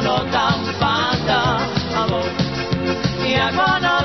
jak ono tam amor. jak ono